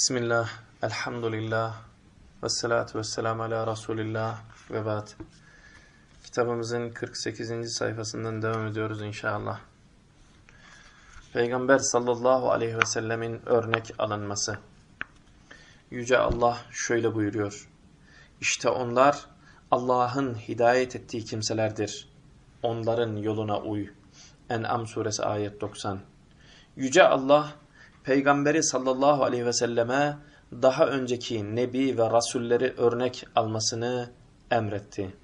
Bismillah, elhamdülillah, ve salatu ve selamu ala Resulillah ve ba'd. Kitabımızın 48. sayfasından devam ediyoruz inşallah. Peygamber sallallahu aleyhi ve sellemin örnek alınması. Yüce Allah şöyle buyuruyor. İşte onlar Allah'ın hidayet ettiği kimselerdir. Onların yoluna uy. En'am suresi ayet 90. Yüce Allah Peygamberi sallallahu aleyhi ve selleme daha önceki nebi ve rasulleri örnek almasını emretti.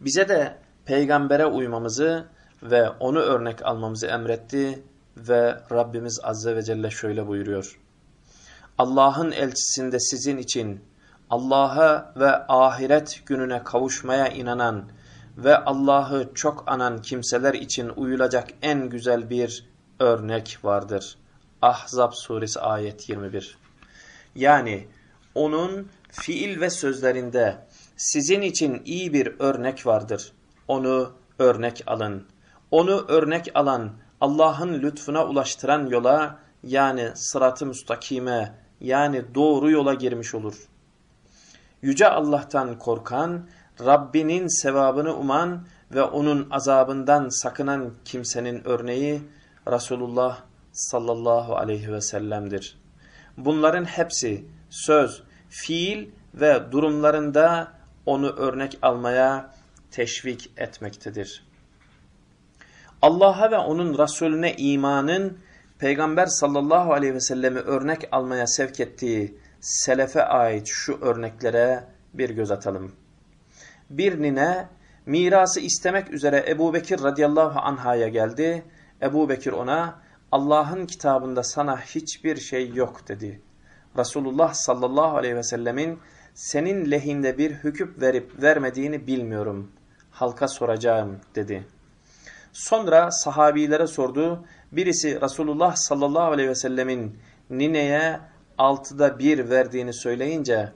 Bize de peygambere uymamızı ve onu örnek almamızı emretti ve Rabbimiz azze ve celle şöyle buyuruyor. Allah'ın elçisinde sizin için Allah'a ve ahiret gününe kavuşmaya inanan ve Allah'ı çok anan kimseler için uyulacak en güzel bir örnek vardır. Ahzab suresi ayet 21. Yani onun fiil ve sözlerinde sizin için iyi bir örnek vardır. Onu örnek alın. Onu örnek alan Allah'ın lütfuna ulaştıran yola yani sırat-ı müstakime yani doğru yola girmiş olur. Yüce Allah'tan korkan, Rabbinin sevabını uman ve onun azabından sakınan kimsenin örneği Resulullah sallallahu aleyhi ve sellem'dir. Bunların hepsi söz, fiil ve durumlarında onu örnek almaya teşvik etmektedir. Allah'a ve onun Resulüne imanın Peygamber sallallahu aleyhi ve sellemi örnek almaya sevk ettiği selefe ait şu örneklere bir göz atalım. Bir nine mirası istemek üzere Ebu Bekir radıyallahu anhaya geldi. Ebu Bekir ona Allah'ın kitabında sana hiçbir şey yok dedi. Resulullah sallallahu aleyhi ve sellemin senin lehinde bir hüküm verip vermediğini bilmiyorum. Halka soracağım dedi. Sonra sahabilere sordu. Birisi Resulullah sallallahu aleyhi ve sellemin nineye altıda bir verdiğini söyleyince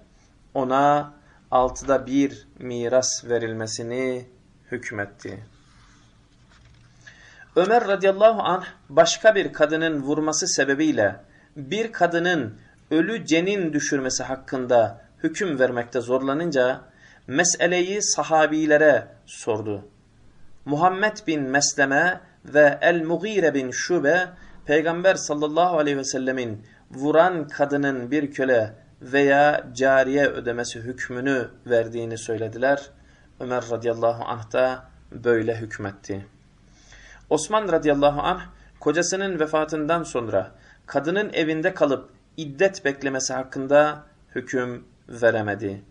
ona altıda bir miras verilmesini hükmetti. Ömer radıyallahu anh başka bir kadının vurması sebebiyle bir kadının ölü cenin düşürmesi hakkında hüküm vermekte zorlanınca meseleyi sahabilere sordu. Muhammed bin Mesleme ve El-Mughire bin Şube Peygamber sallallahu aleyhi ve sellemin vuran kadının bir köle veya cariye ödemesi hükmünü verdiğini söylediler. Ömer radıyallahu anh da böyle hükmetti. Osman radıyallahu anh kocasının vefatından sonra kadının evinde kalıp iddet beklemesi hakkında hüküm veremedi.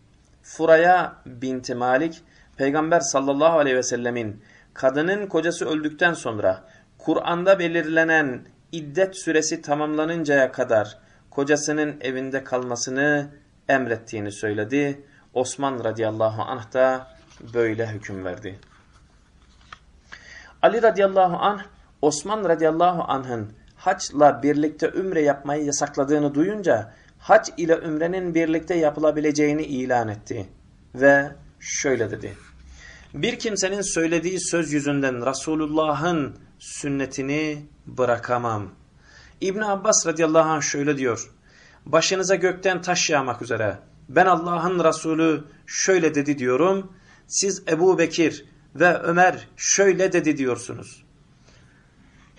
Furaya binti Malik Peygamber sallallahu aleyhi ve sellemin kadının kocası öldükten sonra Kur'an'da belirlenen iddet süresi tamamlanıncaya kadar kocasının evinde kalmasını emrettiğini söyledi. Osman radıyallahu anh da böyle hüküm verdi. Ali radıyallahu anh Osman radıyallahu anh'ın haçla birlikte ümre yapmayı yasakladığını duyunca hac ile ümrenin birlikte yapılabileceğini ilan etti. Ve şöyle dedi. Bir kimsenin söylediği söz yüzünden Resulullah'ın sünnetini bırakamam. İbn Abbas radıyallahu anh şöyle diyor. Başınıza gökten taş yağmak üzere. Ben Allah'ın Resulü şöyle dedi diyorum. Siz Ebu Bekir ve Ömer şöyle dedi diyorsunuz.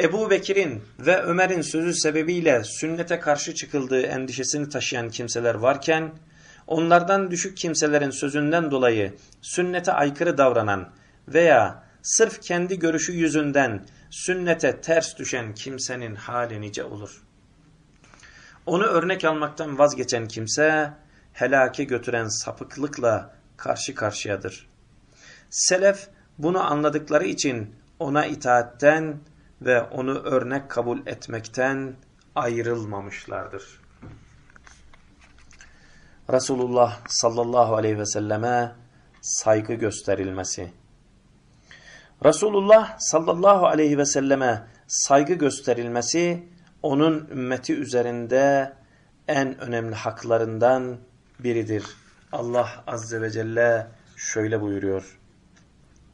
Ebu Bekir'in ve Ömer'in sözü sebebiyle sünnete karşı çıkıldığı endişesini taşıyan kimseler varken, onlardan düşük kimselerin sözünden dolayı sünnete aykırı davranan veya sırf kendi görüşü yüzünden sünnete ters düşen kimsenin hali nice olur. Onu örnek almaktan vazgeçen kimse helake götüren sapıklıkla karşı karşıyadır. Selef bunu anladıkları için ona itaatten ve onu örnek kabul etmekten ayrılmamışlardır. Resulullah sallallahu aleyhi ve selleme saygı gösterilmesi. Resulullah sallallahu aleyhi ve selleme saygı gösterilmesi onun ümmeti üzerinde en önemli haklarından biridir. Allah azze ve celle şöyle buyuruyor.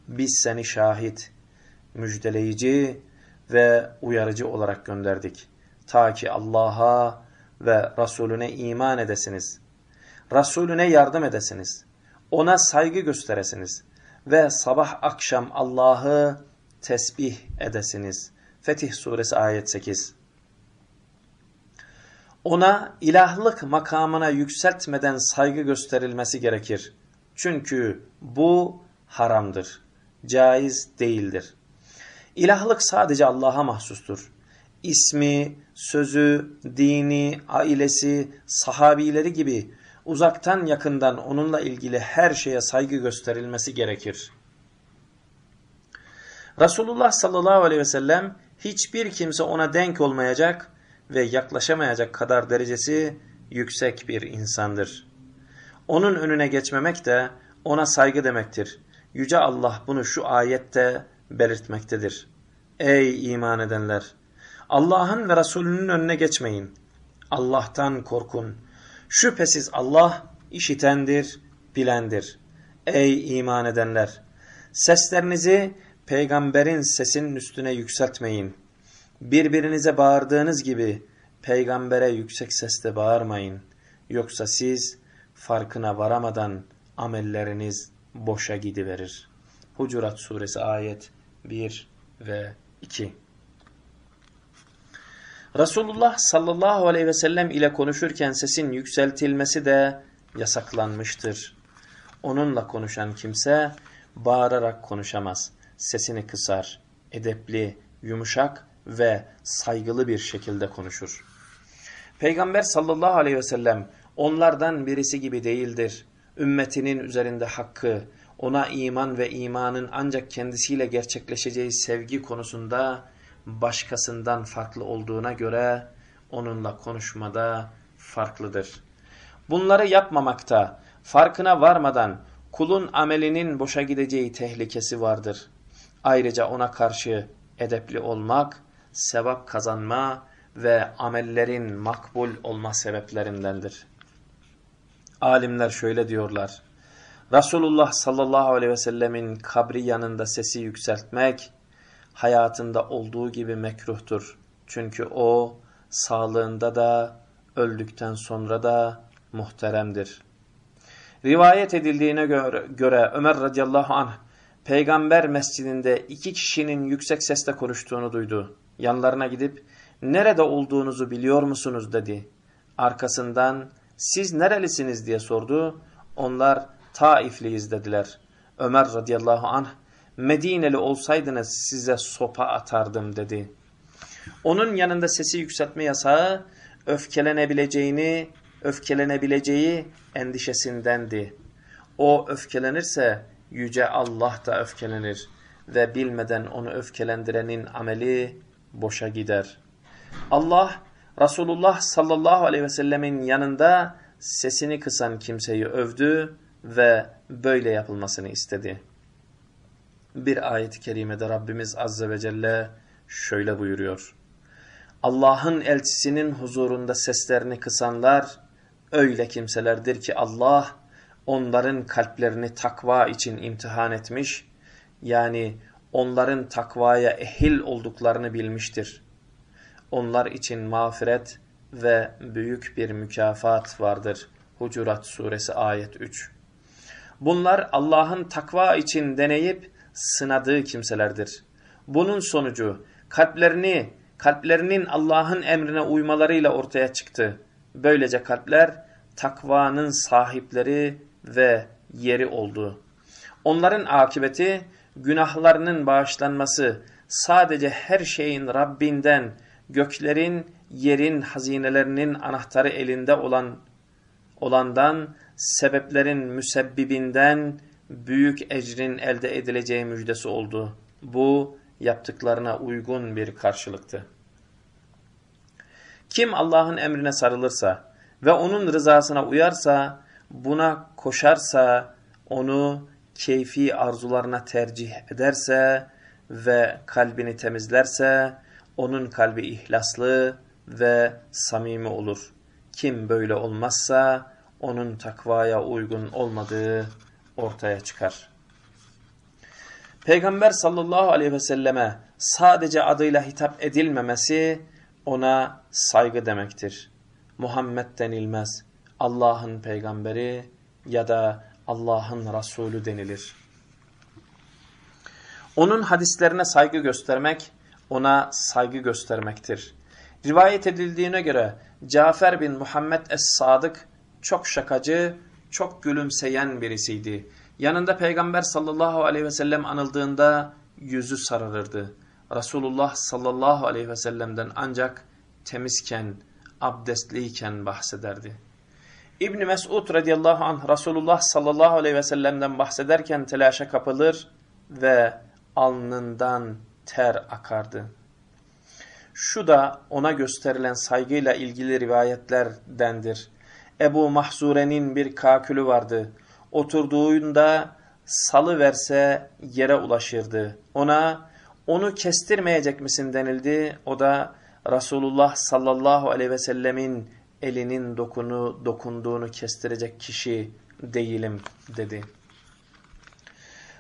Biz seni şahit, müjdeleyici ve uyarıcı olarak gönderdik. Ta ki Allah'a ve Resulüne iman edesiniz. Resulüne yardım edesiniz. Ona saygı gösteresiniz. Ve sabah akşam Allah'ı tesbih edesiniz. Fetih suresi ayet 8 Ona ilahlık makamına yükseltmeden saygı gösterilmesi gerekir. Çünkü bu haramdır. Caiz değildir. İlahlık sadece Allah'a mahsustur. İsmi, sözü, dini, ailesi, sahabileri gibi uzaktan yakından onunla ilgili her şeye saygı gösterilmesi gerekir. Resulullah sallallahu aleyhi ve sellem hiçbir kimse ona denk olmayacak ve yaklaşamayacak kadar derecesi yüksek bir insandır. Onun önüne geçmemek de ona saygı demektir. Yüce Allah bunu şu ayette belirtmektedir. Ey iman edenler! Allah'ın ve Resulünün önüne geçmeyin. Allah'tan korkun. Şüphesiz Allah işitendir, bilendir. Ey iman edenler! Seslerinizi peygamberin sesinin üstüne yükseltmeyin. Birbirinize bağırdığınız gibi peygambere yüksek sesle bağırmayın. Yoksa siz farkına varamadan amelleriniz boşa gidiverir. Hucurat suresi ayet 1 ve 2 Resulullah sallallahu aleyhi ve sellem ile konuşurken sesin yükseltilmesi de yasaklanmıştır. Onunla konuşan kimse bağırarak konuşamaz. Sesini kısar, edepli, yumuşak ve saygılı bir şekilde konuşur. Peygamber sallallahu aleyhi ve sellem onlardan birisi gibi değildir. Ümmetinin üzerinde hakkı, ona iman ve imanın ancak kendisiyle gerçekleşeceği sevgi konusunda başkasından farklı olduğuna göre onunla konuşmada farklıdır. Bunları yapmamakta, farkına varmadan kulun amelinin boşa gideceği tehlikesi vardır. Ayrıca ona karşı edepli olmak, sevap kazanma ve amellerin makbul olma sebeplerindendir. Alimler şöyle diyorlar. Resulullah sallallahu aleyhi ve sellemin kabri yanında sesi yükseltmek, hayatında olduğu gibi mekruhtur. Çünkü o sağlığında da öldükten sonra da muhteremdir. Rivayet edildiğine göre, Ömer radıyallahu anh peygamber mescidinde iki kişinin yüksek sesle konuştuğunu duydu. Yanlarına gidip nerede olduğunuzu biliyor musunuz dedi. Arkasından siz nerelisiniz diye sordu. Onlar Taifliyiz dediler. Ömer radıyallahu anh Medineli olsaydınız size sopa atardım dedi. Onun yanında sesi yükseltme yasağı öfkelenebileceğini, öfkelenebileceği endişesindendi. O öfkelenirse yüce Allah da öfkelenir ve bilmeden onu öfkelendirenin ameli boşa gider. Allah Resulullah sallallahu aleyhi ve sellemin yanında sesini kısan kimseyi övdü ve böyle yapılmasını istedi. Bir ayet-i kerimede Rabbimiz Azze ve Celle şöyle buyuruyor. Allah'ın elçisinin huzurunda seslerini kısanlar öyle kimselerdir ki Allah onların kalplerini takva için imtihan etmiş, yani onların takvaya ehil olduklarını bilmiştir. Onlar için mağfiret ve büyük bir mükafat vardır. Hucurat suresi ayet 3 Bunlar Allah'ın takva için deneyip sınadığı kimselerdir. Bunun sonucu kalplerini, kalplerinin Allah'ın emrine uymalarıyla ortaya çıktı. Böylece kalpler takvanın sahipleri ve yeri oldu. Onların akıbeti günahlarının bağışlanması sadece her şeyin Rabbinden, göklerin, yerin hazinelerinin anahtarı elinde olan olandan, sebeplerin müsebbibinden büyük ecrin elde edileceği müjdesi oldu. Bu yaptıklarına uygun bir karşılıktı. Kim Allah'ın emrine sarılırsa ve onun rızasına uyarsa, buna koşarsa, onu keyfi arzularına tercih ederse ve kalbini temizlerse, onun kalbi ihlaslı ve samimi olur. Kim böyle olmazsa, onun takvaya uygun olmadığı ortaya çıkar. Peygamber sallallahu aleyhi ve selleme sadece adıyla hitap edilmemesi ona saygı demektir. Muhammed denilmez. Allah'ın peygamberi ya da Allah'ın Resulü denilir. Onun hadislerine saygı göstermek, ona saygı göstermektir. Rivayet edildiğine göre Cafer bin Muhammed Es-Sadık çok şakacı, çok gülümseyen birisiydi. Yanında Peygamber sallallahu aleyhi ve sellem anıldığında yüzü sararırdı. Resulullah sallallahu aleyhi ve sellem'den ancak temizken, abdestliyken bahsederdi. İbni Mesud radıyallahu anh Resulullah sallallahu aleyhi ve sellem'den bahsederken telaşa kapılır ve alnından ter akardı. Şu da ona gösterilen saygıyla ilgili rivayetlerdendir. Ebu Mahzure'nin bir kakülü vardı. Oturduğunda salı verse yere ulaşırdı. Ona onu kestirmeyecek misin denildi. O da Resulullah sallallahu aleyhi ve sellemin elinin dokunu, dokunduğunu kestirecek kişi değilim dedi.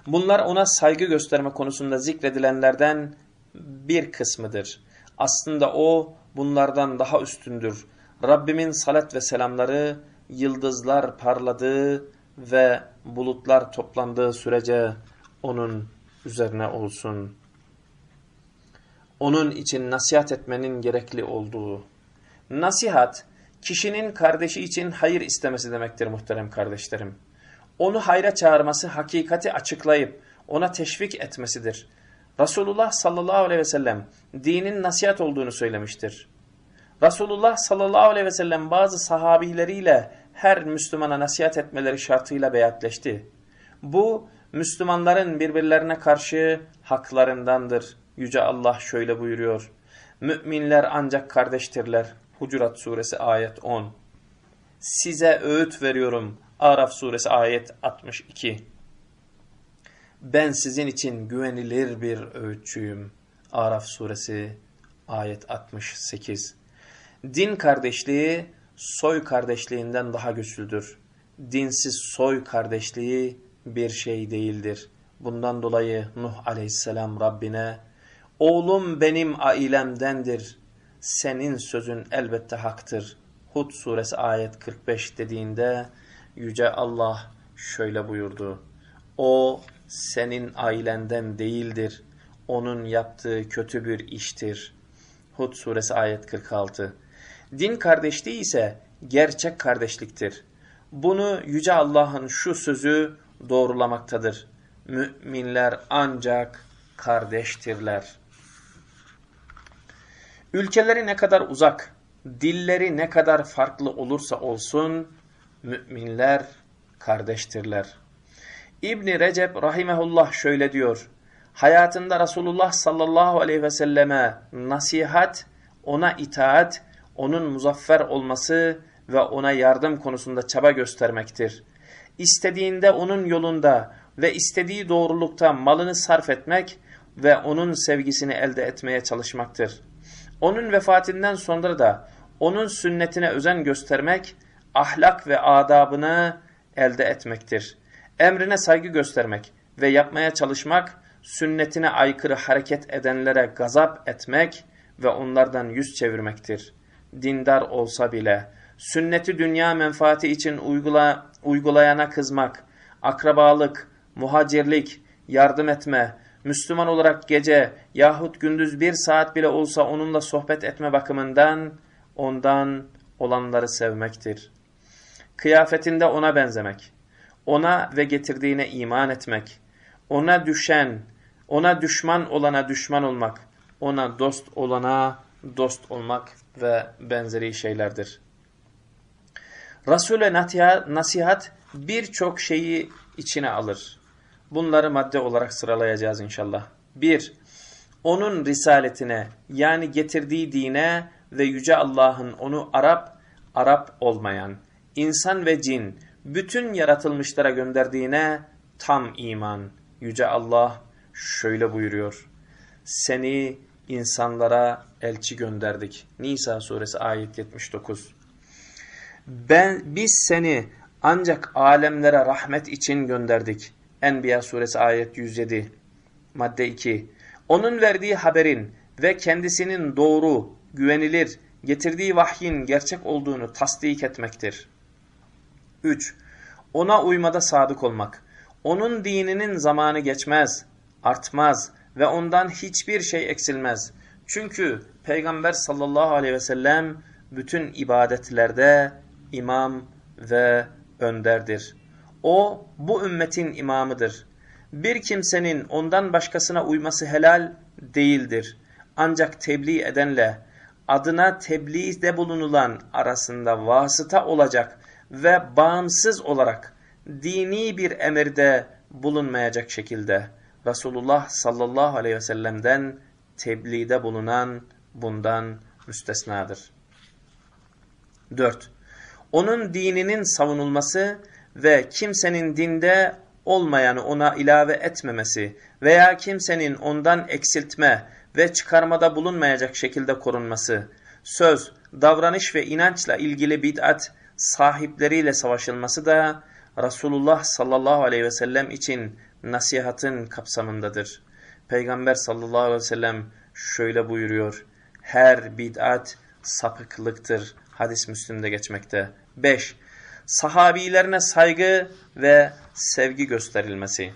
Bunlar ona saygı gösterme konusunda zikredilenlerden bir kısmıdır. Aslında o bunlardan daha üstündür. Rabbimin salat ve selamları yıldızlar parladığı ve bulutlar toplandığı sürece onun üzerine olsun. Onun için nasihat etmenin gerekli olduğu. Nasihat, kişinin kardeşi için hayır istemesi demektir muhterem kardeşlerim. Onu hayra çağırması, hakikati açıklayıp ona teşvik etmesidir. Resulullah sallallahu aleyhi ve sellem dinin nasihat olduğunu söylemiştir. Resulullah sallallahu aleyhi ve sellem bazı sahabileriyle her Müslümana nasihat etmeleri şartıyla beyatleşti. Bu Müslümanların birbirlerine karşı haklarındandır. Yüce Allah şöyle buyuruyor. Müminler ancak kardeştirler. Hucurat suresi ayet 10. Size öğüt veriyorum. Araf suresi ayet 62. Ben sizin için güvenilir bir öğütçüyüm. Araf suresi ayet 68. Din kardeşliği soy kardeşliğinden daha güçlüdür. Dinsiz soy kardeşliği bir şey değildir. Bundan dolayı Nuh aleyhisselam Rabbine Oğlum benim ailemdendir. Senin sözün elbette haktır. Hud suresi ayet 45 dediğinde Yüce Allah şöyle buyurdu. O senin ailenden değildir. Onun yaptığı kötü bir iştir. Hud suresi ayet 46. Din kardeşliği ise gerçek kardeşliktir. Bunu Yüce Allah'ın şu sözü doğrulamaktadır. Müminler ancak kardeştirler. Ülkeleri ne kadar uzak, dilleri ne kadar farklı olursa olsun, müminler kardeştirler. İbni Recep rahimehullah şöyle diyor. Hayatında Resulullah sallallahu aleyhi ve selleme nasihat, ona itaat, onun muzaffer olması ve ona yardım konusunda çaba göstermektir. İstediğinde onun yolunda ve istediği doğrulukta malını sarf etmek ve onun sevgisini elde etmeye çalışmaktır. Onun vefatından sonra da onun sünnetine özen göstermek, ahlak ve adabını elde etmektir. Emrine saygı göstermek ve yapmaya çalışmak, sünnetine aykırı hareket edenlere gazap etmek ve onlardan yüz çevirmektir. Dindar olsa bile, sünneti dünya menfaati için uygula, uygulayana kızmak, akrabalık, muhacirlik, yardım etme, Müslüman olarak gece yahut gündüz bir saat bile olsa onunla sohbet etme bakımından ondan olanları sevmektir. Kıyafetinde ona benzemek, ona ve getirdiğine iman etmek, ona düşen, ona düşman olana düşman olmak, ona dost olana dost olmak ve benzeri şeylerdir. Resul'e nasihat birçok şeyi içine alır. Bunları madde olarak sıralayacağız inşallah. 1. Onun risaletine yani getirdiği dine ve Yüce Allah'ın onu Arap, Arap olmayan, insan ve cin, bütün yaratılmışlara gönderdiğine tam iman. Yüce Allah şöyle buyuruyor. Seni insanlara elçi gönderdik. Nisa suresi ayet 79. Ben, biz seni ancak alemlere rahmet için gönderdik. Enbiya suresi ayet 107. Madde 2. Onun verdiği haberin ve kendisinin doğru, güvenilir, getirdiği vahyin gerçek olduğunu tasdik etmektir. 3. Ona uymada sadık olmak. Onun dininin zamanı geçmez, artmaz ve ondan hiçbir şey eksilmez. Çünkü Peygamber sallallahu aleyhi ve sellem bütün ibadetlerde imam ve önderdir. O bu ümmetin imamıdır. Bir kimsenin ondan başkasına uyması helal değildir. Ancak tebliğ edenle adına tebliğde bulunulan arasında vasıta olacak ve bağımsız olarak dini bir emirde bulunmayacak şekilde Resulullah sallallahu aleyhi ve sellem'den tebliğde bulunan bundan müstesnadır. 4. Onun dininin savunulması ve kimsenin dinde olmayanı ona ilave etmemesi veya kimsenin ondan eksiltme ve çıkarmada bulunmayacak şekilde korunması, söz, davranış ve inançla ilgili bid'at sahipleriyle savaşılması da Resulullah sallallahu aleyhi ve sellem için nasihatın kapsamındadır. Peygamber sallallahu aleyhi ve sellem şöyle buyuruyor. Her bid'at sapıklıktır. Hadis Müslim'de geçmekte. 5. Sahabilerine saygı ve sevgi gösterilmesi.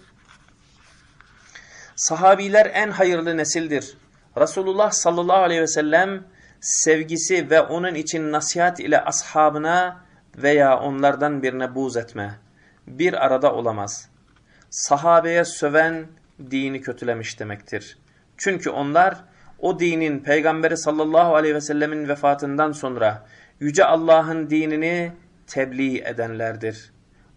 Sahabiler en hayırlı nesildir. Resulullah sallallahu aleyhi ve sellem sevgisi ve onun için nasihat ile ashabına veya onlardan birine buğz etme bir arada olamaz. Sahabeye söven dini kötülemiş demektir. Çünkü onlar o dinin peygamberi sallallahu aleyhi ve sellemin vefatından sonra yüce Allah'ın dinini tebliğ edenlerdir.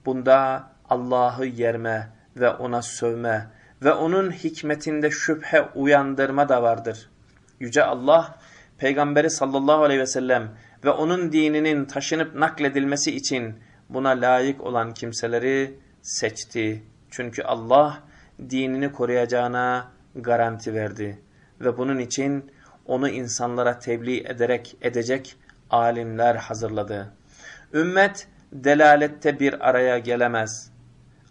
Bunda Allah'ı yerme ve ona sövme ve onun hikmetinde şüphe uyandırma da vardır. Yüce Allah peygamberi sallallahu aleyhi ve sellem ve onun dininin taşınıp nakledilmesi için buna layık olan kimseleri seçti. Çünkü Allah dinini koruyacağına garanti verdi ve bunun için onu insanlara tebliğ ederek edecek alimler hazırladı. Ümmet delalette bir araya gelemez.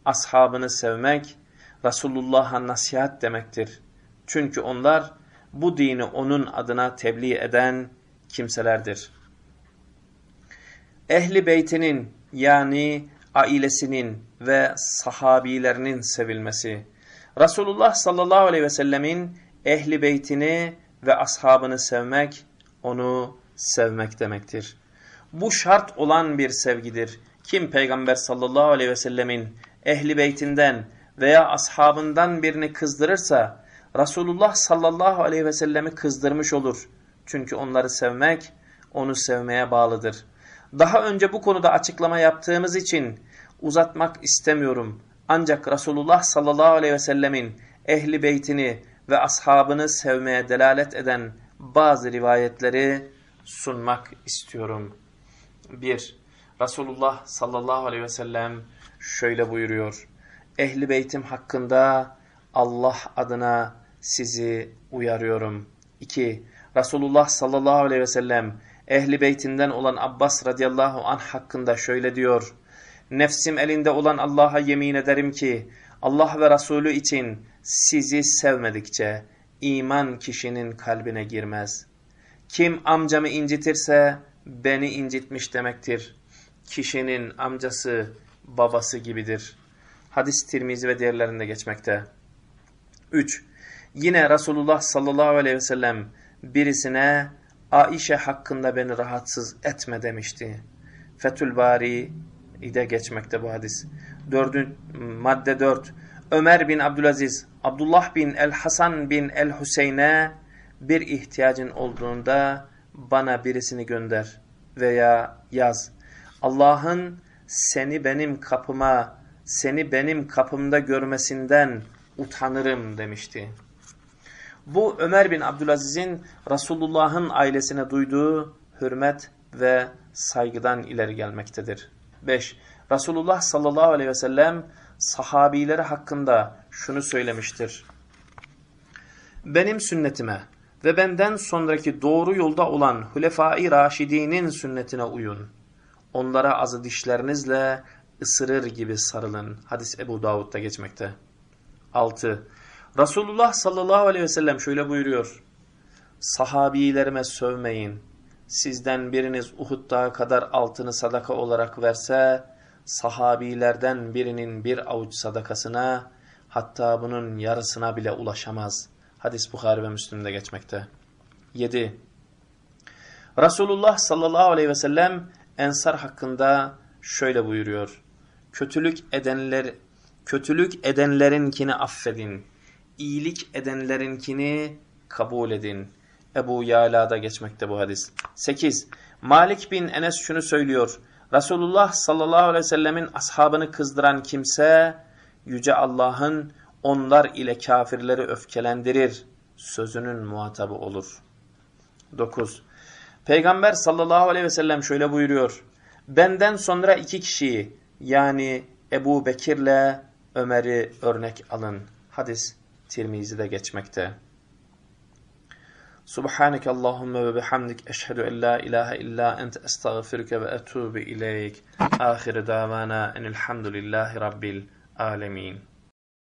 Ashabını sevmek Resulullah'a nasihat demektir. Çünkü onlar bu dini onun adına tebliğ eden kimselerdir. Ehli beytinin yani ailesinin ve sahabilerinin sevilmesi. Resulullah sallallahu aleyhi ve sellemin ehli beytini ve ashabını sevmek, onu sevmek demektir. Bu şart olan bir sevgidir. Kim Peygamber sallallahu aleyhi ve sellemin ehli beytinden veya ashabından birini kızdırırsa, Resulullah sallallahu aleyhi ve sellemi kızdırmış olur. Çünkü onları sevmek, onu sevmeye bağlıdır. Daha önce bu konuda açıklama yaptığımız için uzatmak istemiyorum. Ancak Resulullah sallallahu aleyhi ve sellemin ehli beytini ve ashabını sevmeye delalet eden bazı rivayetleri sunmak istiyorum. 1. Resulullah sallallahu aleyhi ve sellem şöyle buyuruyor. Ehli beytim hakkında Allah adına sizi uyarıyorum. 2. Resulullah sallallahu aleyhi ve sellem ehli beytinden olan Abbas radıyallahu anh hakkında şöyle diyor. Nefsim elinde olan Allah'a yemin ederim ki Allah ve Resulü için sizi sevmedikçe iman kişinin kalbine girmez. Kim amcamı incitirse beni incitmiş demektir. Kişinin amcası babası gibidir. Hadis Tirmizi ve diğerlerinde geçmekte. 3. Yine Resulullah sallallahu aleyhi ve sellem birisine Aişe hakkında beni rahatsız etme demişti. Fethül Bari de geçmekte bu hadis. Dördün, madde 4. Ömer bin Abdülaziz, Abdullah bin el-Hasan bin el-Hüseyin'e bir ihtiyacın olduğunda bana birisini gönder veya yaz. Allah'ın seni benim kapıma, seni benim kapımda görmesinden utanırım demişti. Bu Ömer bin Abdülaziz'in Resulullah'ın ailesine duyduğu hürmet ve saygıdan ileri gelmektedir. 5. Resulullah sallallahu aleyhi ve sellem sahabileri hakkında şunu söylemiştir. Benim sünnetime ve benden sonraki doğru yolda olan Hulefai Raşidi'nin sünnetine uyun. Onlara azı dişlerinizle ısırır gibi sarılın. Hadis Ebu Davud'da geçmekte. 6. Resulullah sallallahu aleyhi ve sellem şöyle buyuruyor. Sahabilerime sövmeyin sizden biriniz Uhud dağı kadar altını sadaka olarak verse, sahabilerden birinin bir avuç sadakasına, hatta bunun yarısına bile ulaşamaz. Hadis Bukhari ve Müslim'de geçmekte. 7. Resulullah sallallahu aleyhi ve sellem Ensar hakkında şöyle buyuruyor. Kötülük edenler kötülük edenlerinkini affedin. İyilik edenlerinkini kabul edin. Ebu Yala'da geçmekte bu hadis. 8. Malik bin Enes şunu söylüyor. Resulullah sallallahu aleyhi ve sellemin ashabını kızdıran kimse Yüce Allah'ın onlar ile kafirleri öfkelendirir. Sözünün muhatabı olur. 9. Peygamber sallallahu aleyhi ve sellem şöyle buyuruyor. Benden sonra iki kişiyi yani Ebu Bekir'le Ömer'i örnek alın. Hadis Tirmizi'de geçmekte. Subhaneke Allahümme ve bihamdik eşhedü en la ilahe illa ente estağfiruke ve etubu ileyk. Ahir davana enilhamdülillahi rabbil alemin.